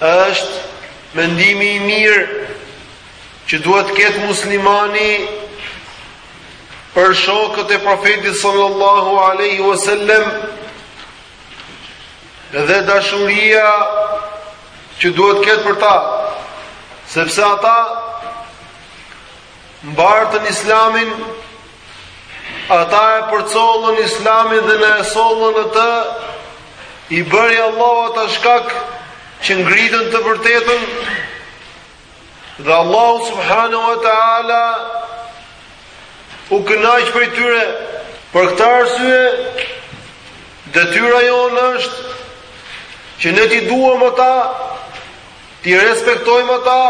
Është mendimi i mirë që duhet të ketë muslimani për shokët e profetit sallallahu alaihi wasallam dhe dashuria që duhet të ketë për ta sepse ata mbartën islamin Ata e përcollën islamin dhe na e sollën atë, i bëri Allah ata shkak që ngritën të vërtetën, dhe Allahu subhanahu wa ta'ala u kënaq prej tyre, për këtë arsye, detyra jonë është që ne t'i duam ata T'i respektojmë ata,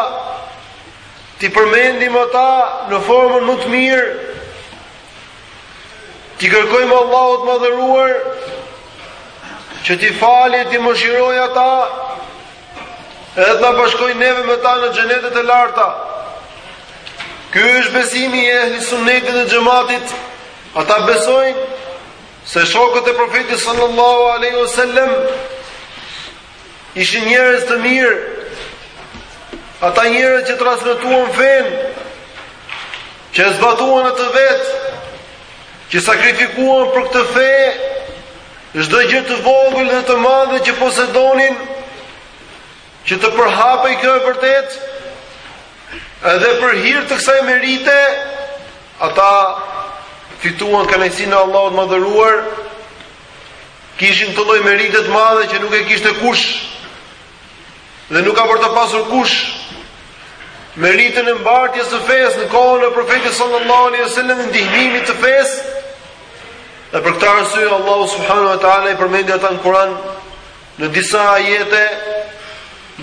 t'i përmendim ata në formën më të mirë, t'i kërkojmë Allahut të madhëruar, që t'i fali, t'i mëshiroj ata, edhe të na bashkoj neve me ta në xhenetet e larta. Ky është besimi i ehli sunnetit dhe xhematit, ata besojnë, se shokët e profetit sallallahu alaihi wasallam Ishin njerëz të mirë. Ata njerëz që transmetuan fenë, që e zbatuan atë vet, që sakrifikuan për këtë fe çdo gjë të vogël dhe të madhe që posedonin, që të përhapej kjo e vërtet, edhe për hir të kësaj merite, ata fituan kënaqësinë e Allahut të madhëruar, Kishin këtë lloj merite të madhe që nuk e kishte kush dhe nuk ka për ta pasur kush meritën e mbartjes së fesë në kohën e profetit sallallahu alaihi wasallam e ndihmimit të fesë dhe për këtë arsye Allahu subhanahu wa taala i përmendi ata në Kur'an Në disa ajete,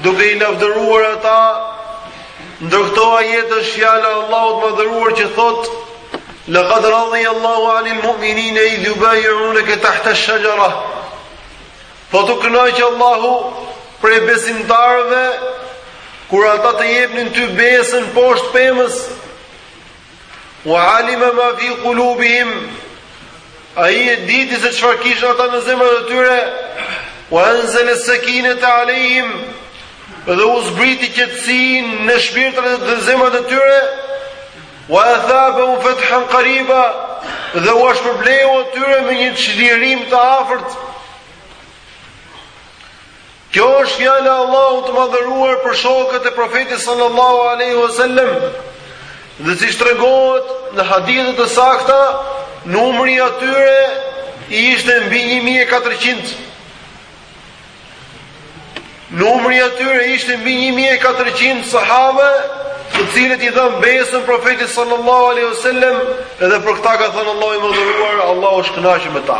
duke i lavdëruar ata, ndër këto ajete është fjala e Allahut të madhëruar që thotë: "Laqad radiya Allahu 'anil mu'minina idh yubay'unaka tahta ash-shajara." Thotë u kënaq Allahu prej besimtarëve kur ata të jepnin ty besën poshtë pemës. Wa alima ma fi qulubihim Ai e diti se çfarë kishin ata në zemrat e tyre. Wa anzal as-sakinata alehim dhe u zbriti qetësinë në shpirtrat dhe zemrat e tyre. Wa athabahum fathan qariba dhe ua shpërbleu atyre me një çlirim të afërt. Kjo është fjala e Allahut të Madhëruar për shokët e Profetit sallallahu alaihi wasallam. Dhe siç tregohet në hadithe të sakta, numri i atyre ishte mbi 1400. Numri i atyre ishte mbi 1400 sahabe, të cilët i dhanë besën Profetit sallallahu alaihi wasallam, edhe për këtë ka thënë Allahu i Madhëruar, Allahu është kënaqur me ta.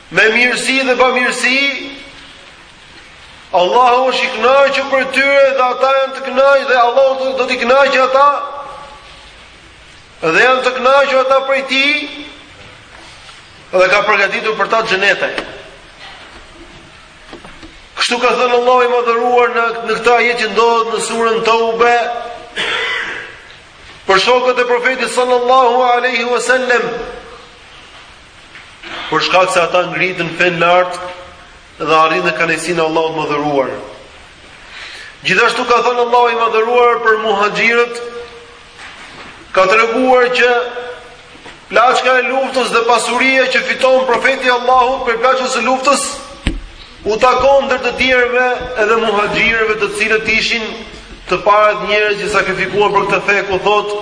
Me mirësi dhe bamirësi, Allahu është i kënaqur prej tyre dhe ata janë të kënaqur dhe Allahu do t'i kënaqë ata. Dhe janë të kënaqur ata prej tij dhe ka përgatitur për ta xhenete. Kështu ka thënë Allahu i madhëruar në në këtë ajet që ndodhet në surën Teube për shokët e profetit sallallahu alaihi wasallam Për shkak se ata ngritën fen lart dhe arritën kënaqësinë e Allahut të madhëruar. Gjithashtu ka thënë Allahu i madhëruar për muhaxhirët ka treguar që plaçka e luftës dhe pasuria që fiton profeti i Allahut prej plaçkës së luftës u takon ndër të tjerëve edhe muhaxhirëve të cilët ishin të parët njerëz që sakrifikuan për këtë fe ku thotë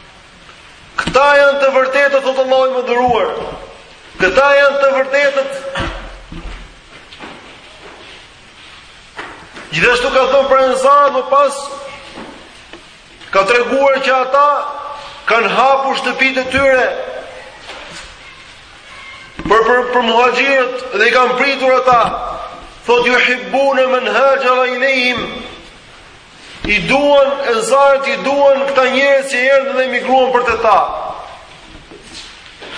Këta janë të vërtetët, thotë Allahu i madhëruar. Këta janë të vërtetët. Gjithashtu ka thënë për ensarët më pas ka treguar që ata kanë hapur shtëpitë e tyre për për, për muhaxhirët dhe i kanë pritur ata. Thotë juhibbune men haxhera ilejhim I duan, ensarët i duan këta njerëz që erdhën dhe emigruan për te ta.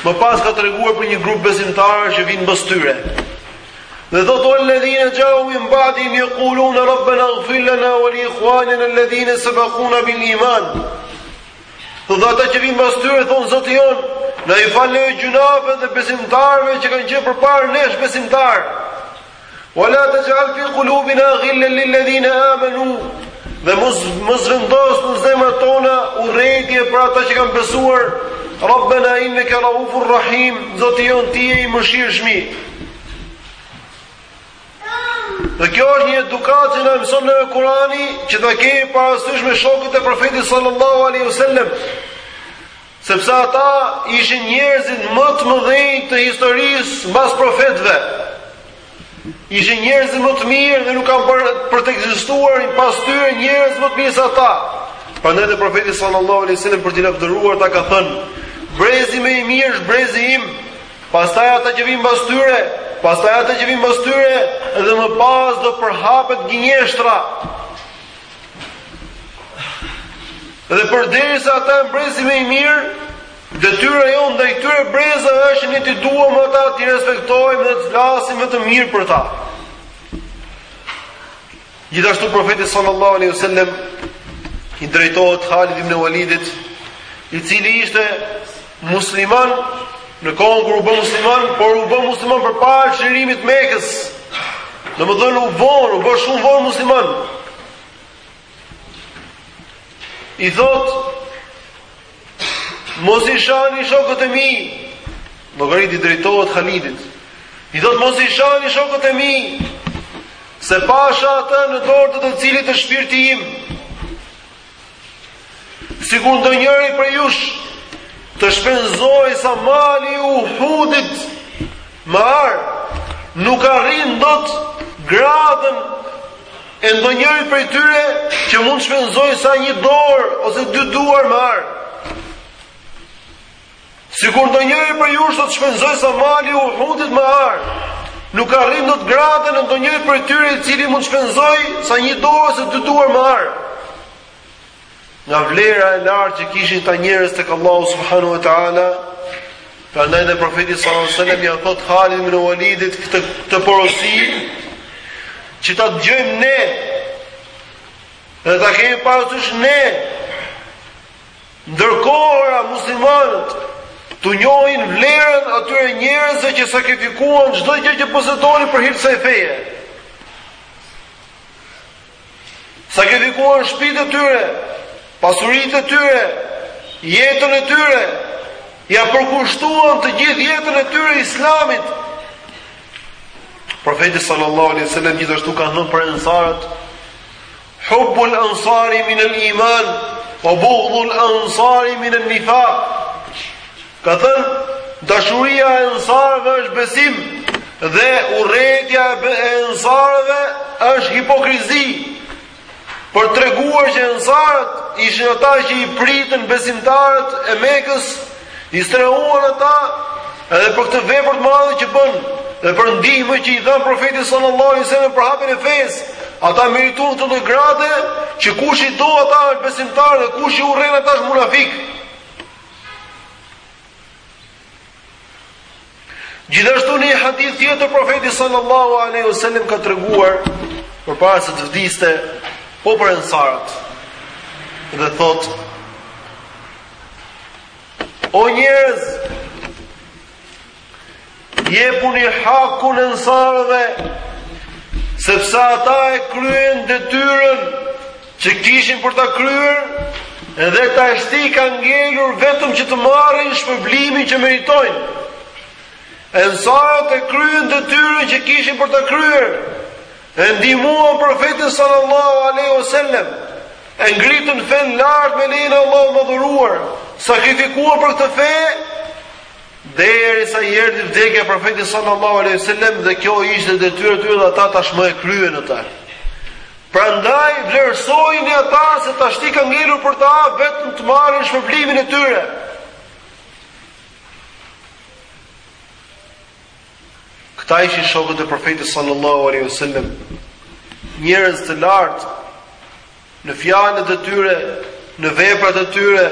Më pas ka treguar për një grup besimtarë që vinë mbas tyre. Dhe thotë uel-ledhine xhau min badihim jekulune rabbena gfir lena ue li ihuanina ledhine sebekuna bil iman. Dhe dhe ata që vinë bas tyre thonë Zoti jonë, na i fal gjynahet edhe besimtarëve që kanë qenë përpara nesh besimtarë. Wa la taj'al fi qulubina ghillan lil ladhina amanu. Dhe mos mos vendos në zemrat tona urrejtje për ata që kanë besuar. Rabbana innaka raufur rahim. Zoti jon ti je i mëshirshëm. Dhe kjo është një edukatë që na mëson neve Kurani, që ta kemi parasysh me shokët e profetit sallallahu alaihi wasallam. Sepse ata ishin njerëzit më të mëdhenj të historisë mbas profetëve. Ishin njerëzit më të mirë dhe nuk kanë për, për të ekzistuar pas tyre njerëz më të mirë se ata. Prandaj dhe profeti sallallahu alaihi wasallam për t'i lavdëruar ata ka thënë: "Brezi më i mirë është brezi im, pastaj ata që vijnë pas tyre, pastaj ata që vijnë pas tyre dhe më pas do përhapet gënjeshtra." Dhe përderisa ata janë brezi më i mirë, detyra jonë ndaj këtyre brezave është ne t'i duam ata, t'i respektojmë dhe të flasim veç të mirë për ta. Gjithashtu profeti sallallahu alaihi wasallam i drejtohet Halid ibn Walidit, i cili ishte Musliman në kohën kur u bë musliman, por u bë musliman përpara çlirimit të Mekës. Domethënë u vonë, u bë shumë vonë musliman. I thotë Mos i shani shokët e mi. Llogarit i drejtohet Halidit. I thotë mos i shani shokët e mi. Se pasha atë në dorë të të cilit është shpirti im. Sikur ndonjëri prej jush të shpenzojë sa mali i Uhudit me ar, nuk arrin dot gradën e ndonjërit prej tyre që mund të shpenzojë sa një dorë ose dy duar me ar. Sikur ndonjëri prej jush do të shpenzojë sa mali i Uhudit me ar, nuk arrin dot gradën e ndonjërit prej tyre i cili mund të shpenzojë sa një dorë ose dy duar me ar. Nga vlera e lartë që kishin këta njerëz tek Allahu subhanahu wa taala, prandaj dhe profeti sallallahu alajhi wasallam ia thotë Halid ibn Walidit këtë këtë porosi që ta dëgjojmë ne. Dhe ta kemi parasysh ne Në çdo kohë, ora muslimanët t'u njohin vlerën atyre njerëzve që sakrifikuan çdo gjë që posedonin për hir të kësaj feje. Sakrifikuan shtëpitë e tyre, pasuritë e tyre, jetën e tyre, ia përkushtuan të gjithë jetën e tyre islamit. Profeti sallallahu alaihi wasallam gjithashtu ka thënë për ensarët Hubbul ansari min al iman wa bughdul ansari min an nifaq. Ka thënë dashuria e ansarëve është besim dhe urrejtja e ansarëve është hipokrizi. Për të treguar që ansarët ishin ata që i pritën besimtarët e Mekës I strehuan ata edhe për këtë vepër të madhe që bënë, dhe për ndihmën që i dhanë profetit sallallahu alaihi wasallam për hapjen e fesë. Ata merituan këto lloj grade që kush i do ata është besimtar dhe kush i urren ata është munafik. Gjithashtu në një hadith tjetër profeti sallallahu alaihi wasallam ka treguar përpara se të vdiste po për ensarët dhe thotë O njerëz jepuni hakun ensarëve sepse ata e kryen detyrën që kishin për ta kryer dhe tashti ka ngelur vetëm që të marrin shpërblimin që meritojnë. Ensarët e kryen detyrën që kishin për ta kryer. E ndihmuan profetin sallallahu alaihi wasallam. E ngritën fenë lart me lejen e Allahut madhëruar, sakrifikuan për këtë fe Derisa i erdhi vdekja e Profetit sallallahu alejhi wasallam dhe kjo ishte detyrë e tyre dhe ata tashmë e kryen atë. Prandaj vlerësojini ata se tashti ka ngelur për ta vetëm të marrin shpërblimin e tyre. Këta ishin shokët e Profetit sallallahu alaihi wasallam, njerëz të lartë në fjalët e tyre, në veprat e tyre,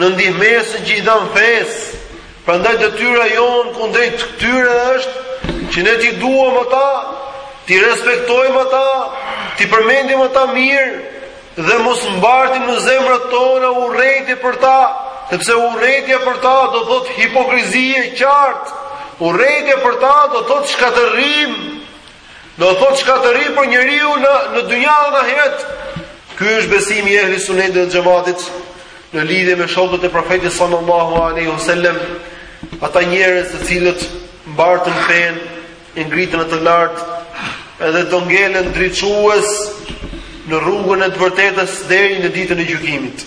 në ndihmesën që i dhanë fesë. Prandaj detyra jonë kundrejt këtyre është që ne t'i duam ata, t'i respektojmë ata, t'i përmendim ata mirë dhe mos mbartim në zemrat tona urrejtje për ta, sepse urrejtja për ta do thotë hipokrizi e qartë. Urrejtja për ta do thotë shkatërrim Do thotë shkatërrim për njeriun në dynja dhe në ahiret. Ky është besimi i ehli sunnetit dhe xhamatit në lidhje me shokët e profetit sallallahu alaihi wasallam, ata njerëz të cilët mbartën fenë, e ngritën atë lart, edhe do ngelen drejtues në rrugën e të vërtetës deri në ditën e gjykimit.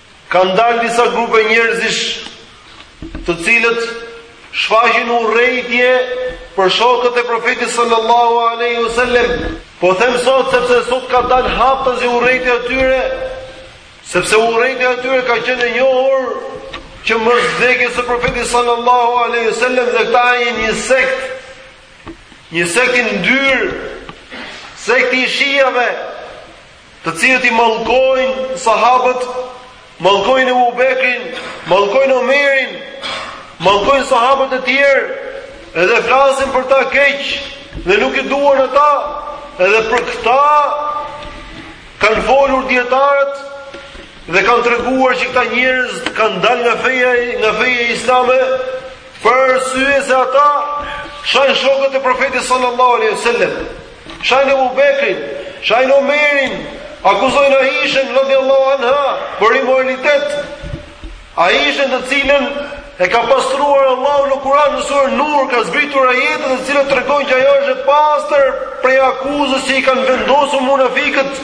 Kanë dalë disa grupe njerëzish të cilët shfaqin urrejtje për shokët e Profetit sallallahu alaihi wasallam. Po them sot sepse sot ka dalë haptazi urrejtja e tyre, sepse urrejtja e tyre ka qenë e njohur që mbas vdekjes së Profetit sallallahu alaihi wasallam dhe këta janë një sekt një sekt i ndyrë sekt i shijave të cilët i mallkojnë sahabët, mallkojnë Ebu Bekrin, mallkojnë Omerin, mallkojnë sahabët e tjerë, edhe flasin për ta keq dhe nuk i duan ata, edhe për këta kanë folur dijetarët dhe kanë treguar që këta njerëz kanë dalë nga feja nga feja islame për arsye se ata shajnë shokët e profetit sallallahu alaihi wasallam. Shajnë Ebu Bekrin, shajnë Omerin, akuzojnë Aishën radijallahu anha për imoralitet. Aishën të cilën e ka pastruar Allahu në Kur'an në surën Nur, ka zbritur ajete të cilat tregojnë që ajo është e pastër prej akuzës që i kanë vendosur munafikët.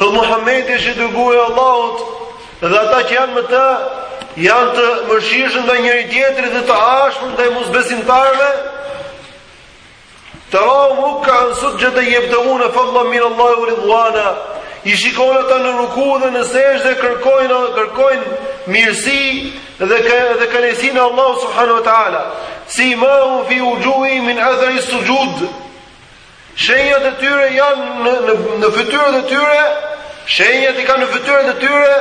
Thot Muhamedi është i dërguar i Allahut dhe ata që janë me të janë të mëshirshëm ndaj njëri tjetrit dhe të ashpër ndaj mosbesimtarëve. Tarahum rukka'an sujjadan yabtaghuna fadlan minallahi wa ridwana, i shikon ata në ruku dhe në sexhde kërkojnë, kërkojnë mirësi dhe, kë, dhe kënaqësinë e Allahut subhanahu wa ta'ala. Simahum fi wujuhihim min athari as-sujud, Shenjat e tyre janë në në në fytyrat e tyre, shenjat i kanë në fytyrat e tyre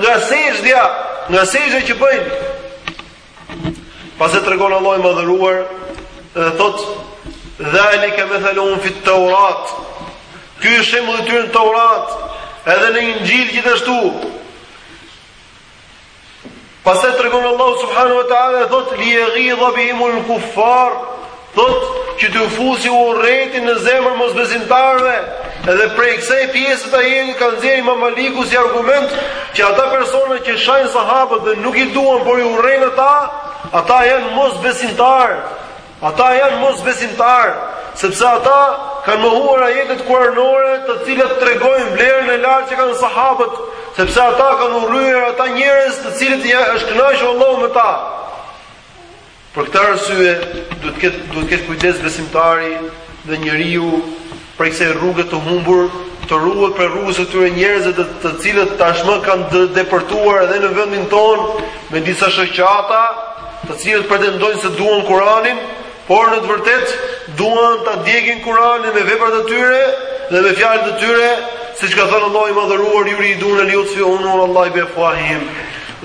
nga sexhdja, nga sexhdja që bëjnë. Pastaj tregon Allahu i madhëruar dhe thot dhalika mathaluhum fi at-taurat. Ky është shembulli i tyre në Taurat, edhe në Inxhil gjithashtu. Pastaj tregon Allahu subhanahu wa taala thot li yaghidha bihimul kuffar, thot që t'ju fusi urrejtjen në zemër mosbesimtarëve. Edhe prej kësaj pjese të ajetit ka nxjerrë Imam Maliku si argument që ata persona që shajnë sahabët dhe nuk i duan por i urrejnë ata, ata janë mosbesimtarë. Ata janë mosbesimtarë, sepse ata kanë mohuar ajetet kuranore, të cilat tregojnë vlerën e lartë që kanë sahabët, sepse ata kanë urryer ata njerëz të cilët ja është kënaqur Allahu me ta. Për këtë arsye, duhet të ketë duhet të ketë kujdes besimtari dhe njeriu prej kësaj rruge të humbur, të ruhet prej rrugës së këtyre njerëzve të, të cilët tashmë kanë depërtuar edhe në vendin tonë me disa shoqata, të cilët pretendojnë se duan Kur'anin, por në të vërtetë duan ta djegin Kur'anin me veprat e tyre dhe me fjalët e tyre, siç ka thënë Allahu i madhëruar, "Yuriduna liyutfi'u nurallahi bi afwahihim."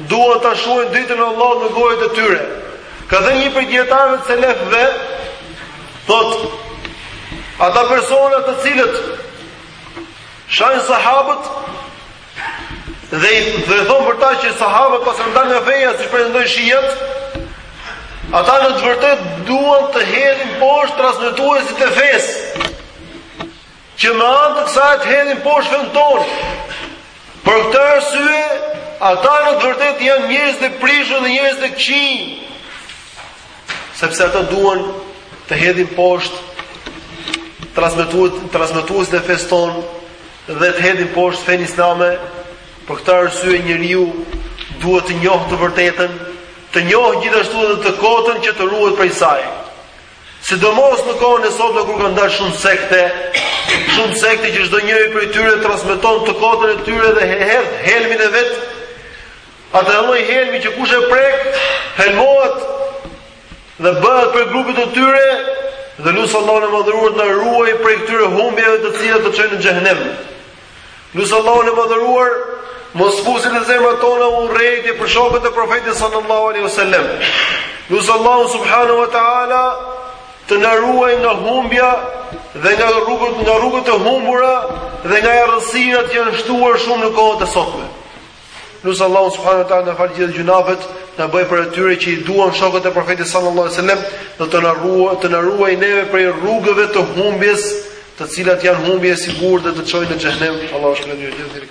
Duan ta shuajnë dritën e Allahut në gojët e tyre. Ka thënë një prej dijetarëve të selefëve, Thotë, ata persona të cilët shajnë sahabët dhe i dhe thonë për ta që sahabët paskan dalë nga feja siç pretendojnë shiat, ata në të vërtetë duan të hedhin poshtë transmetuesit e fesë. Që me anë të kësaj të hedhin poshtë fenë tonë. Për këtë arsye, ata në të vërtetë janë njerëz të prishur dhe njerëz të këqij. Sepse ata duan të hedhin poshtë transmetues transmetues e fesë tonë dhe të hedhin poshtë fenë islame për këtë arsye njeriu duhet të njohë të vërtetën, të njohë gjithashtu edhe të kotën që të ruhet prej saj. Sidomos në kohën e sotme kur kanë dalë shumë sekte, shumë sekte që çdo njëri prej tyre transmeton të kotën e tyre dhe hedh helmin e vet. Ata lloj helmi që kush e prek, helmohet dhe bëhet prej grupeve e tyre dhe lus Allahun e madhëruar të na ruaj prej këtyre humbjeve të cilat të çojnë në xhehenem. Lus Allahun e madhëruar, mos fusi në zemrat tona urrejtje për shokët e profetit sallallahu alaihi wasallam. Lus Allahun subhanahu wa ta'ala të na ruaj nga humbja dhe nga rrugët, nga rrugët e humbura dhe nga errësirat që janë shtuar shumë në kohët e sotme. Lus Allahun subhanahu wa taala na fal gjithë gjynahet, na bëj prej atyre që i duan shokët e profetit sallallahu alaihi wasallam, dhe të na ruaj, të na ruaj neve prej rrugëve të humbjes, të cilat janë humbje e sigurt dhe të çojnë në xhehenem. Allahu shpëton ju gjithë.